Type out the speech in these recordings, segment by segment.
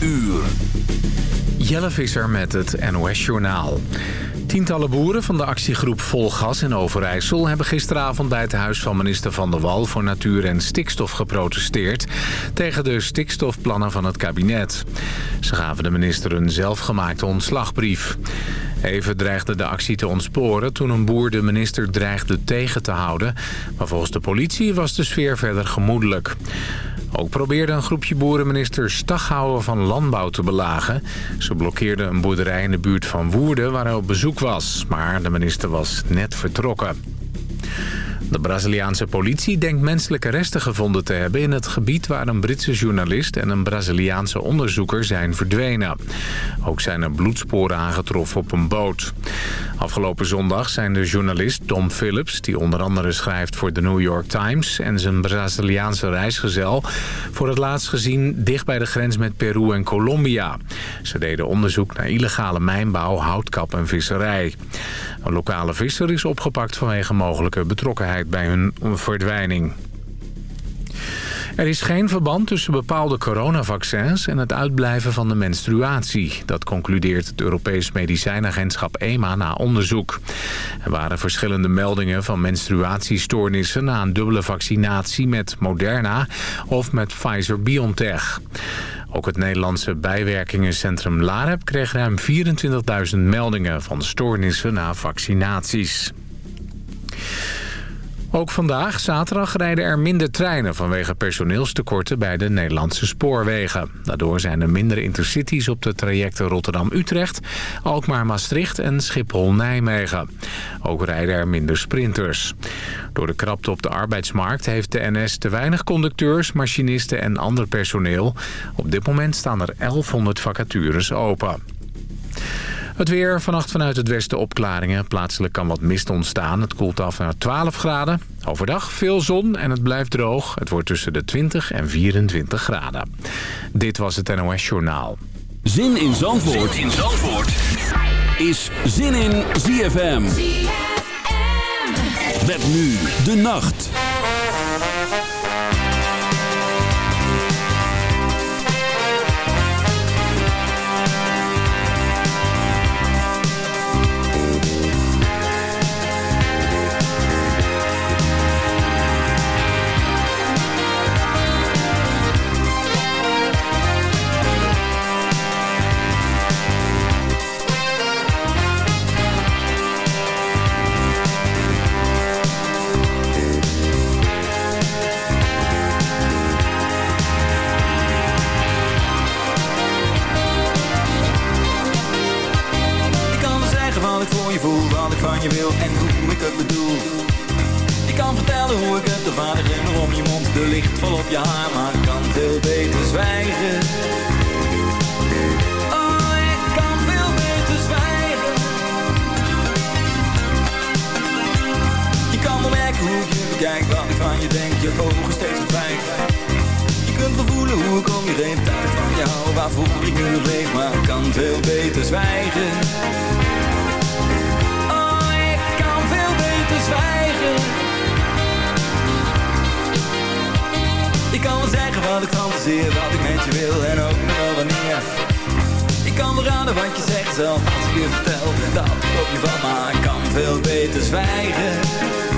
uur. Jelle Visser met het NOS-journaal. Tientallen boeren van de actiegroep Vol Gas in Overijssel... hebben gisteravond bij het huis van minister Van der Wal... voor Natuur en Stikstof geprotesteerd... tegen de stikstofplannen van het kabinet. Ze gaven de minister een zelfgemaakte ontslagbrief. Even dreigde de actie te ontsporen toen een boer de minister dreigde tegen te houden. Maar volgens de politie was de sfeer verder gemoedelijk. Ook probeerde een groepje boeren minister Staghouwer van Landbouw te belagen. Ze blokkeerden een boerderij in de buurt van Woerden waar hij op bezoek was. Maar de minister was net vertrokken. De Braziliaanse politie denkt menselijke resten gevonden te hebben... in het gebied waar een Britse journalist en een Braziliaanse onderzoeker zijn verdwenen. Ook zijn er bloedsporen aangetroffen op een boot. Afgelopen zondag zijn de journalist Tom Phillips... die onder andere schrijft voor de New York Times... en zijn Braziliaanse reisgezel... voor het laatst gezien dicht bij de grens met Peru en Colombia. Ze deden onderzoek naar illegale mijnbouw, houtkap en visserij. Een lokale visser is opgepakt vanwege mogelijke betrokkenheid bij hun verdwijning. Er is geen verband tussen bepaalde coronavaccins en het uitblijven van de menstruatie. Dat concludeert het Europees Medicijnagentschap EMA na onderzoek. Er waren verschillende meldingen van menstruatiestoornissen na een dubbele vaccinatie met Moderna of met Pfizer-BioNTech. Ook het Nederlandse bijwerkingencentrum LAREP kreeg ruim 24.000 meldingen van stoornissen na vaccinaties. Ook vandaag, zaterdag, rijden er minder treinen vanwege personeelstekorten bij de Nederlandse spoorwegen. Daardoor zijn er minder intercities op de trajecten Rotterdam-Utrecht, Alkmaar-Maastricht en Schiphol-Nijmegen. Ook rijden er minder sprinters. Door de krapte op de arbeidsmarkt heeft de NS te weinig conducteurs, machinisten en ander personeel. Op dit moment staan er 1100 vacatures open. Het weer, vannacht vanuit het westen opklaringen. Plaatselijk kan wat mist ontstaan. Het koelt af naar 12 graden. Overdag veel zon en het blijft droog. Het wordt tussen de 20 en 24 graden. Dit was het NOS Journaal. Zin in Zandvoort, zin in Zandvoort. is Zin in ZFM. ZFM. Met nu de nacht. Je wil en hoe ik het bedoel. Ik kan vertellen hoe ik het, de vader om je mond. De licht vol op je haar, maar ik kan veel beter zwijgen. Oh, ik kan veel beter zwijgen. Je kan wel merken hoe je bekijk Wat ik van je denk, je ogen steeds verdwijnt Je kunt wel voelen hoe ik om je heen tijd van jou Waarvoor ik nu nog leef, maar ik kan veel beter zwijgen Ik kan wel zeggen wat ik fantaseer, wat ik met je wil en ook nog wel wanneer. Ik kan wel raden wat je zegt zelf als ik je vertel dat ik op je van, maar ik kan veel beter zwijgen.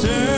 turn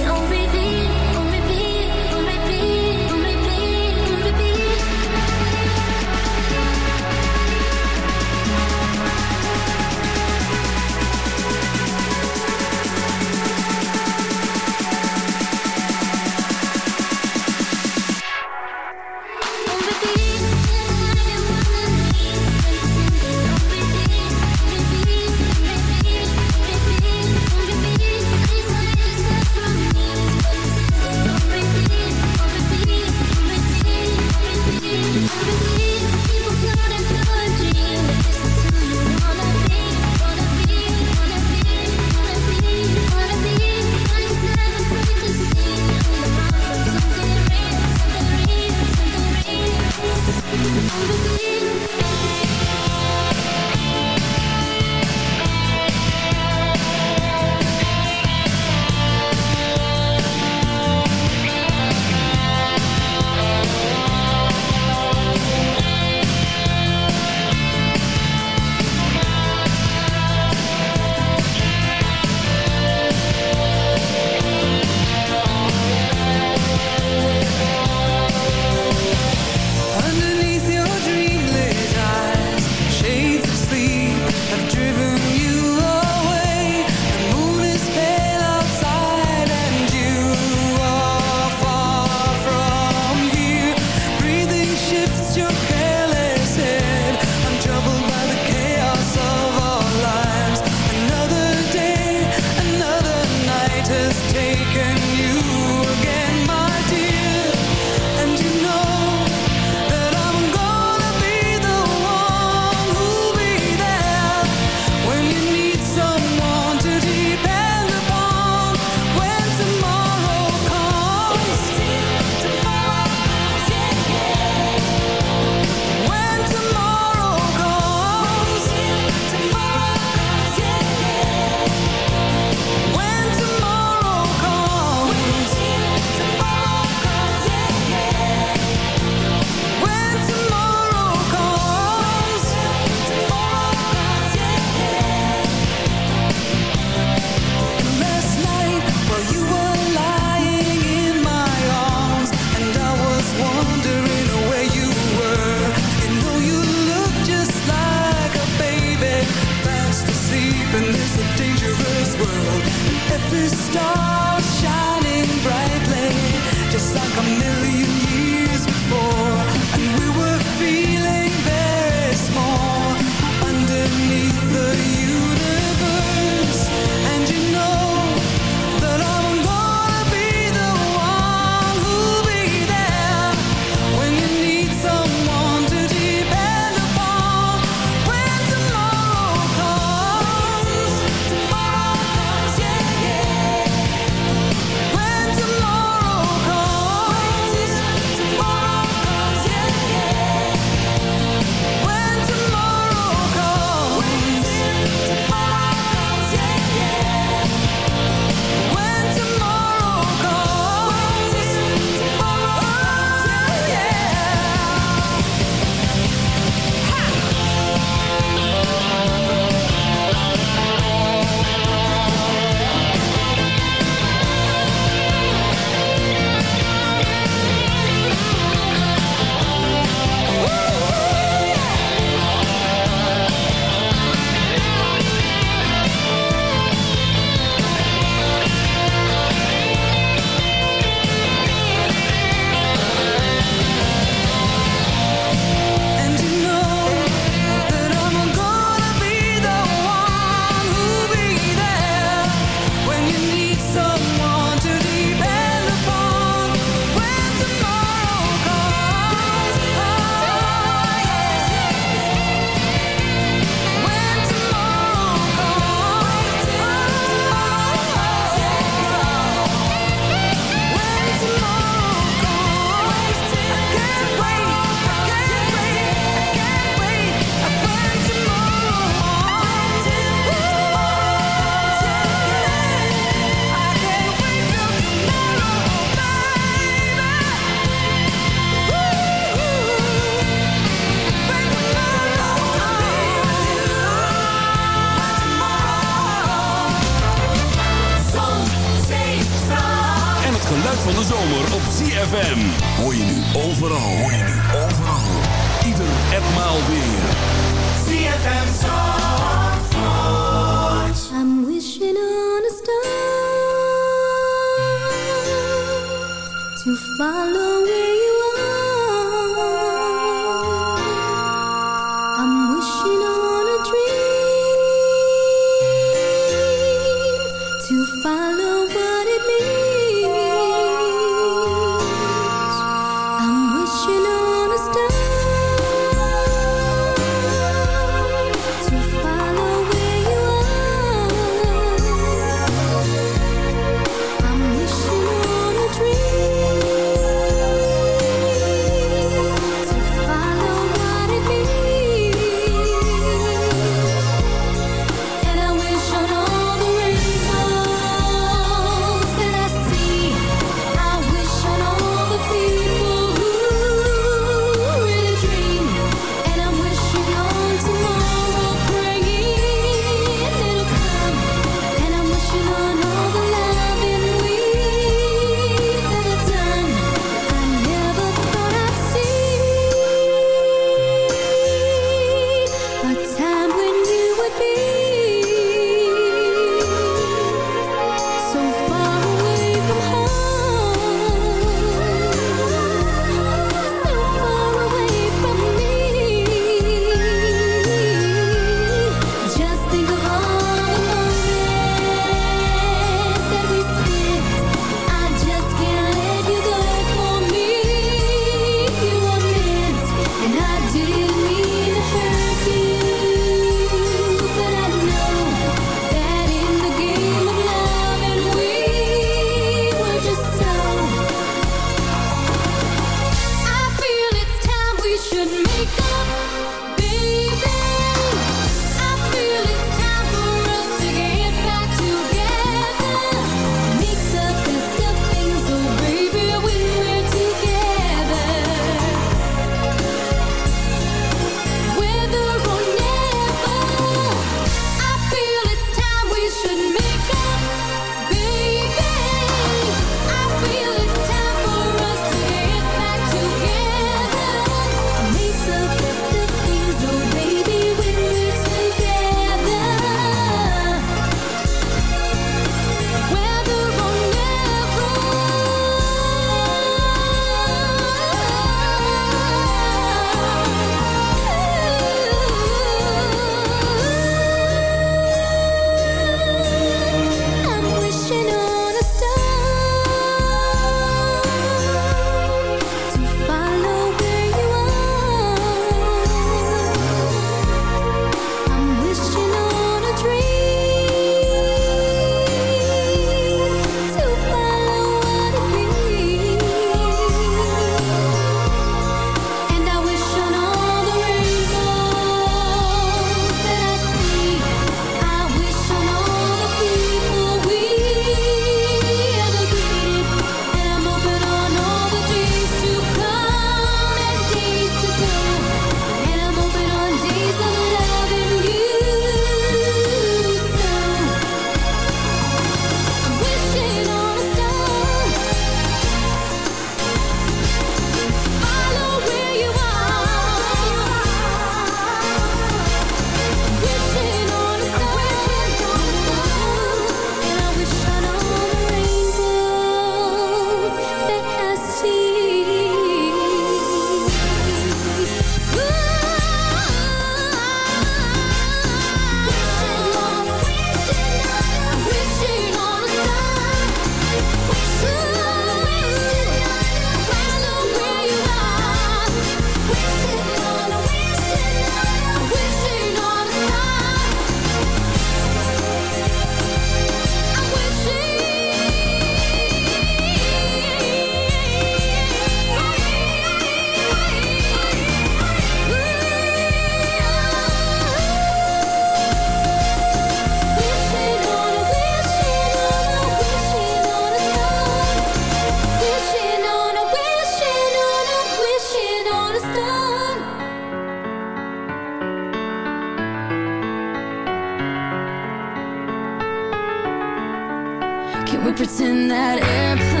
We pretend that airplanes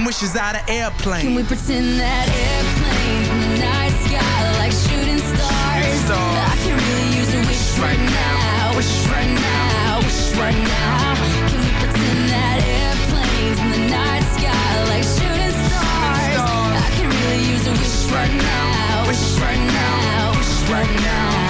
can wishes out of airplanes. Can we pretend that airplanes in the night sky like shooting stars? stars. I can really use a wish right now, wish right now, wish right now. Can we pretend that airplanes in the night sky like shooting stars? I can really use a wish right now, wish right now, wish right now.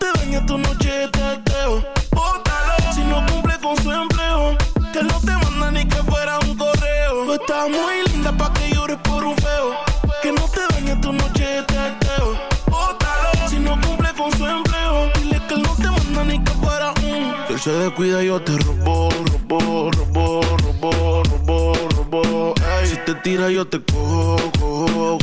te daña tu noche de teteo. Bótalo si no cumple con su empleo. Que no te manda ni que fuera un correo. Tú estás muy linda pa' que llores por un feo. Que no te daña tu noche de teteo. Bótalo si no cumple con su empleo. Dile que él no te manda ni que fuera un. Si él se descuida, yo te robo, robo, robo, robo, robo, robo. Si te tira, yo te cojo, cojo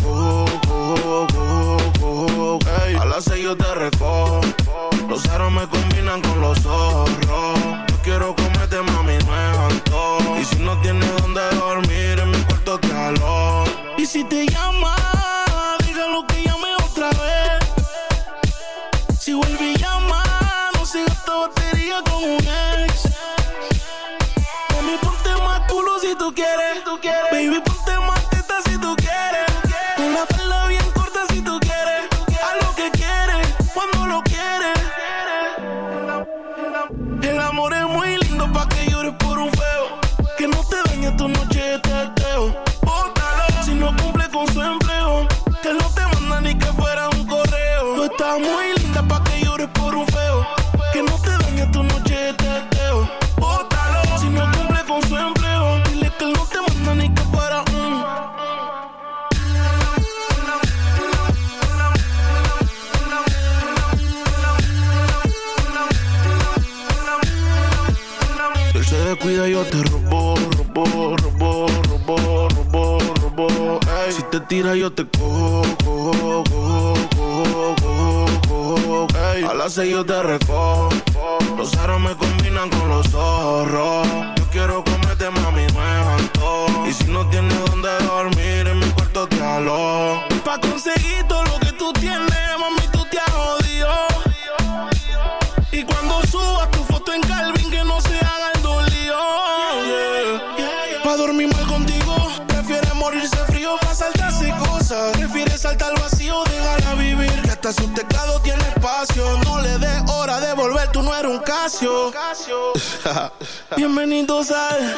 Bienvenidos al,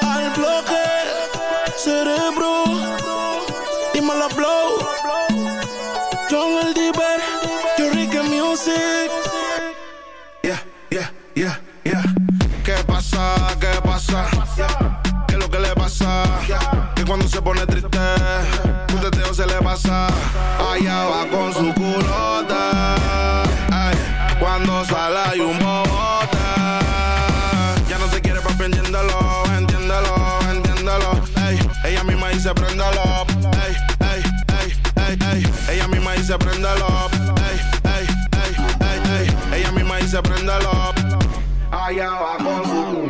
al bloque cerebro. Dímelo, blow. John el Diver, Yo Music. Yeah, yeah, yeah, yeah. ¿Qué pasa? ¿Qué pasa? ¿Qué es lo que le pasa? Que cuando se pone triste, un teteo se le pasa. Allá va con su dice prendelo up. Ey, ey, ey, ey, ey. Ella misma dice up. Allá va con su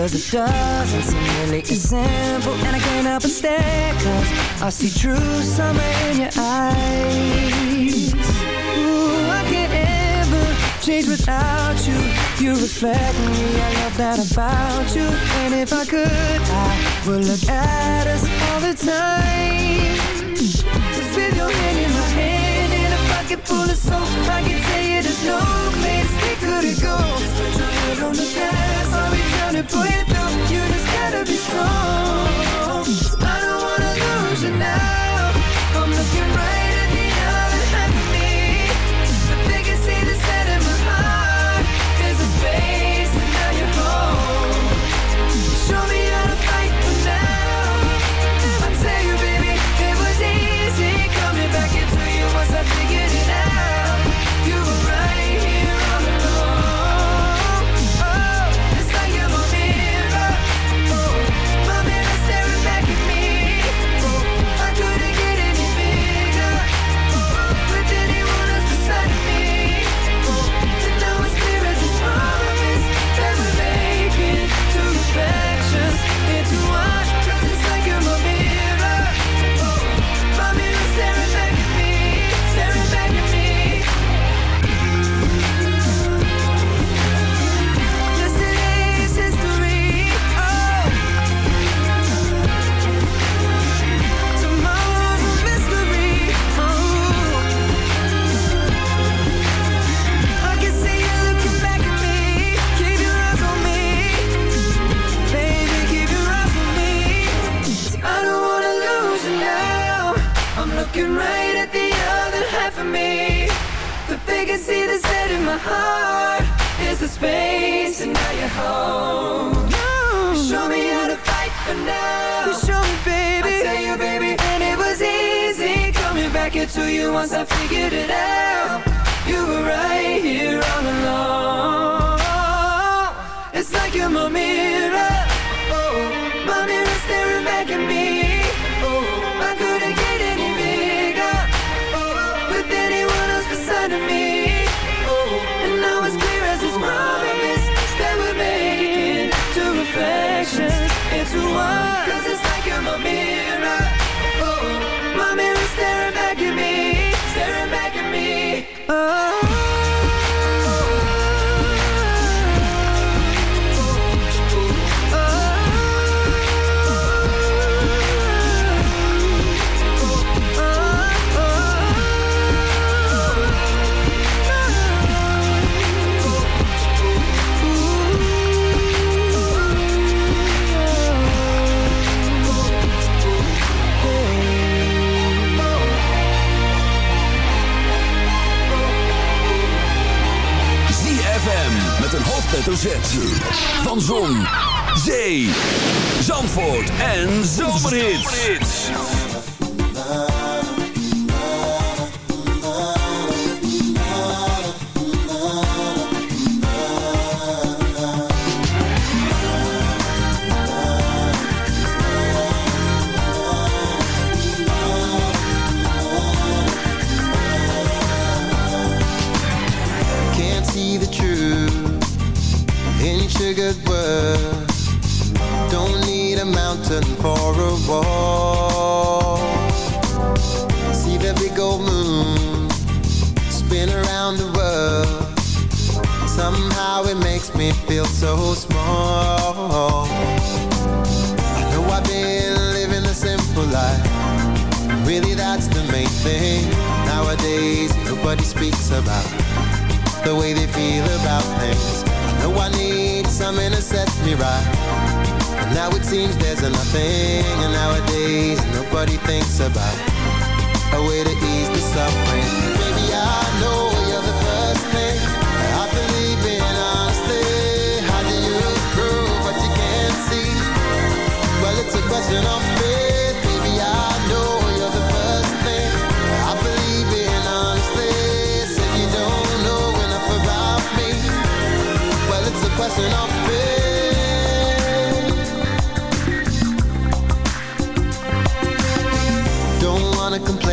Cause it doesn't seem really as simple And I can't help but stare Cause I see true summer in your eyes. Ooh, I can't ever change without you. You reflect me, I love that about you. And if I could, I would look at us all the time. Just with your hand in my hand In a pocket full of soap I can tell you there's no place we couldn't go. Just put your head on the past gonna pull you through. You just gotta be strong. I don't wanna lose you now. I'm looking right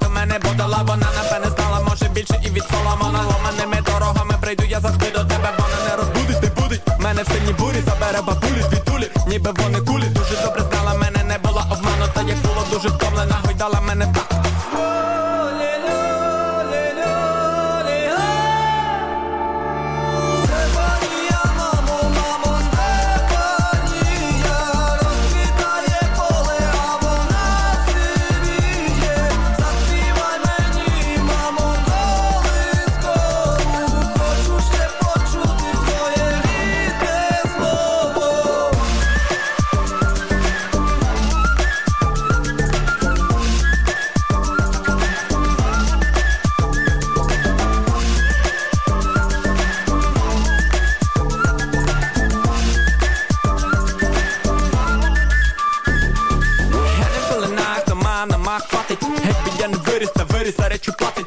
Волі мене Бодала вона напевне стала. Може більше і від Соломона Ломаними дорогами прийду я завжди до тебе Вона не розбудить, не будить. Мене в сині бурі Забере бабулі, дві тулі, ніби вони кулі. Дуже добре знала мене, не була обманута. Як було дуже втомлена, гойдала мене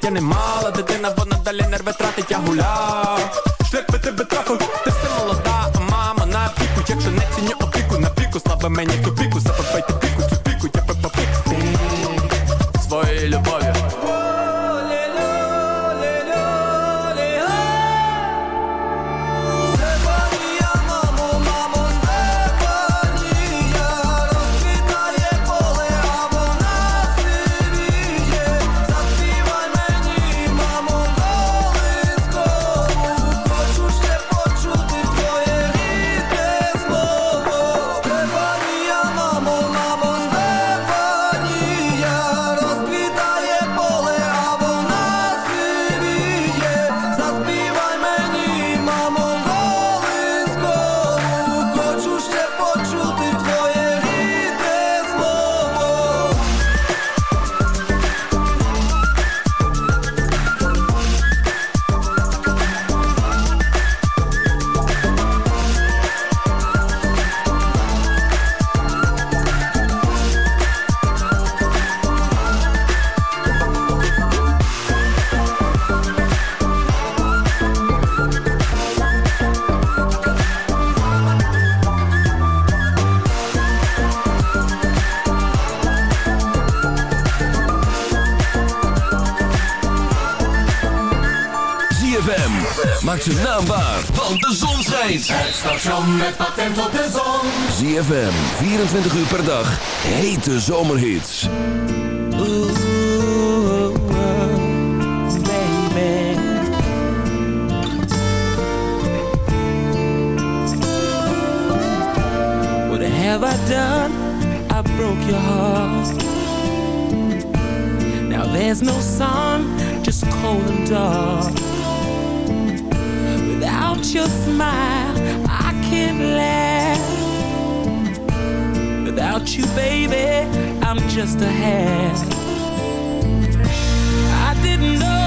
Я не мала дитина, вона далі нерви тратить Я гуляв, шлях би тебе трафив Ти все молода, а мама на піку. Якщо не ціню опіку, на піку Слава мені в тупіку, patent op de zon ZFM, 24 uur per dag. Hete zomerhits. Baby, I'm just a half. I didn't know